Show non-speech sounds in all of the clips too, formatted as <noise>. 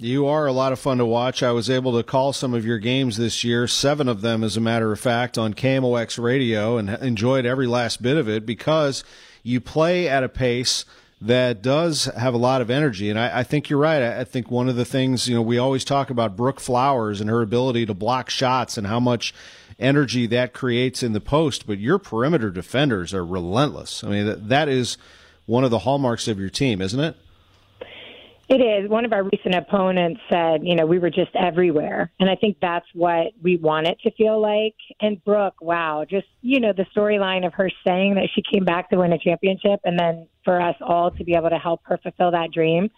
You are a lot of fun to watch. I was able to call some of your games this year, seven of them, as a matter of fact, on KMOX radio, and enjoyed every last bit of it because you play at a pace that does have a lot of energy. And I, I, think you're right. I, I think one of the things, you know, we always talk about Brooke Flowers and her ability to block shots and how much energy that creates in the post, but your perimeter defenders are relentless. I mean, that, that is one of the hallmarks of your team, isn't it? It is. One of our recent opponents said, you know, we were just everywhere. And I think that's what we want it to feel like. And Brooke, wow, just, you know, the storyline of her saying that she came back to win a championship and then for us all to be able to help her fulfill that dream,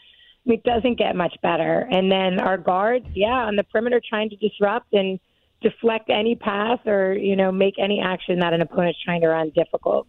it doesn't get much better. And then our guards, yeah, on the perimeter trying to disrupt and deflect any pass or, you know, make any action that an opponent's trying to run difficult.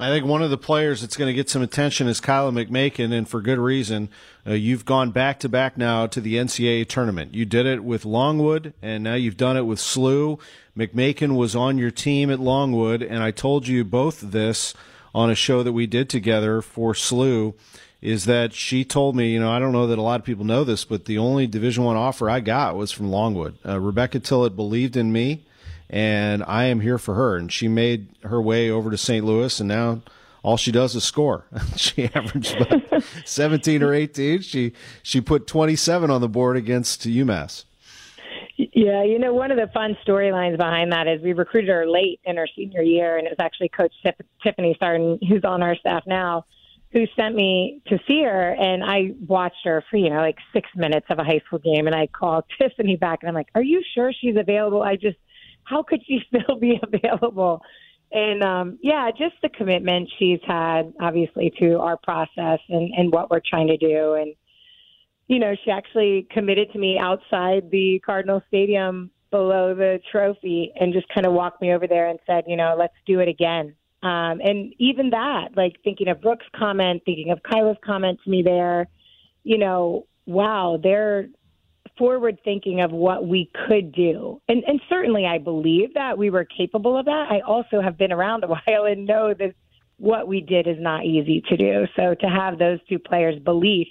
I think one of the players that's going to get some attention is Kyla McMakin, and for good reason. Uh, you've gone back to back now to the NCAA tournament. You did it with Longwood, and now you've done it with SLU. McMakin was on your team at Longwood, and I told you both this on a show that we did together for SLU. Is that she told me, you know, I don't know that a lot of people know this, but the only Division One offer I got was from Longwood. Uh, Rebecca Tillett believed in me and I am here for her. And she made her way over to St. Louis, and now all she does is score. <laughs> she averaged about <laughs> 17 or 18. She she put 27 on the board against UMass. Yeah, you know, one of the fun storylines behind that is we recruited her late in her senior year, and it was actually Coach Tiffany Sarton, who's on our staff now, who sent me to see her, and I watched her for you know like six minutes of a high school game, and I called <laughs> Tiffany back, and I'm like, "Are you sure she's available?" I just how could she <laughs> still be available? And um, yeah, just the commitment she's had, obviously, to our process and, and what we're trying to do. And, you know, she actually committed to me outside the Cardinal Stadium below the trophy and just kind of walked me over there and said, you know, let's do it again. Um, and even that, like thinking of Brooke's comment, thinking of Kyla's comment to me there, you know, wow, they're forward thinking of what we could do. And, and certainly I believe that we were capable of that. I also have been around a <laughs> while and know that what we did is not easy to do. So to have those two players' belief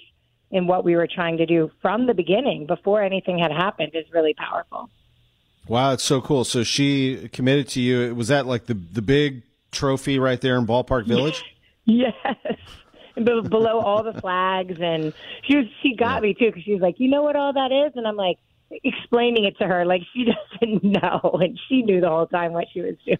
in what we were trying to do from the beginning, before anything had happened, is really powerful. Wow, it's so cool. So she committed to you. Was that like the the big trophy right there in Ballpark Village? <laughs> yes below all the flags, and she was she got me too because she was like, you know what all that is, and I'm like explaining it to her like she <laughs> doesn't know, and she knew the whole time what she was doing.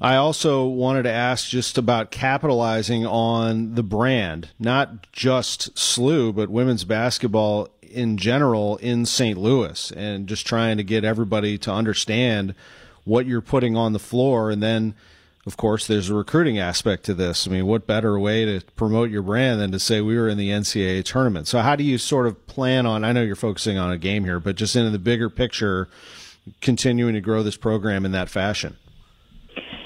I also wanted to ask just about capitalizing on the brand, not just SLU, but women's basketball in general in St. Louis, and just trying to get everybody to understand what you're putting on the floor, and then of course, there's a recruiting aspect to this. I mean, what better way to promote your brand than to say we were in the NCAA tournament? So, how do you sort of plan on? I know you're focusing on a game here, but just in the bigger picture, continuing to grow this program in that fashion.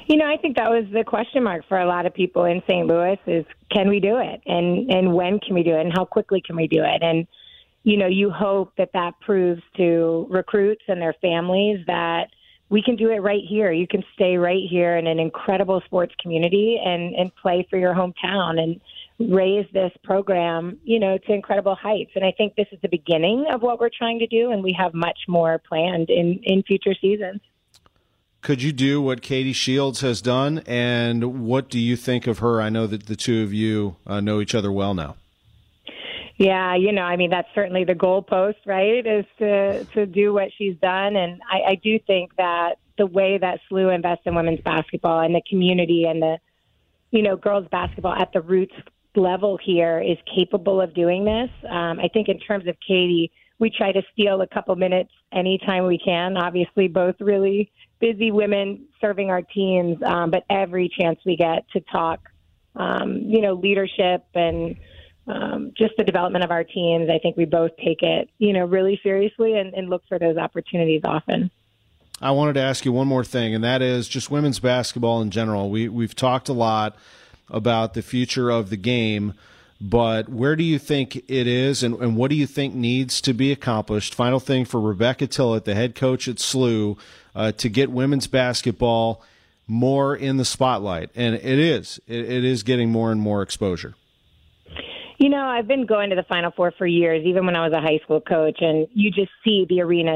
You know, I think that was the question mark for a lot of people in St. Louis: is can we do it, and and when can we do it, and how quickly can we do it, and you know, you hope that that proves to recruits and their families that we can do it right here. You can stay right here in an incredible sports community and, and play for your hometown and raise this program, you know, to incredible heights. And I think this is the beginning of what we're trying to do, and we have much more planned in, in future seasons. Could you do what Katie Shields has done? And what do you think of her? I know that the two of you uh, know each other well now. Yeah, you know, I mean that's certainly the goalpost, right? Is to to do what she's done, and I, I do think that the way that SLU invests in women's basketball and the community and the you know girls basketball at the roots level here is capable of doing this. Um, I think in terms of Katie, we try to steal a couple minutes anytime we can. Obviously, both really busy women serving our teams, um, but every chance we get to talk, um, you know, leadership and um, just the development of our teams. I think we both take it, you know, really seriously and, and look for those opportunities often. I wanted to ask you one more thing, and that is just women's basketball in general. We we've talked a lot about the future of the game, but where do you think it is, and, and what do you think needs to be accomplished? Final thing for Rebecca Tillett, the head coach at SLU, uh, to get women's basketball more in the spotlight, and it is it, it is getting more and more exposure. You know, I've been going to the Final Four for years, even when I was a high school coach, and you just see the arenas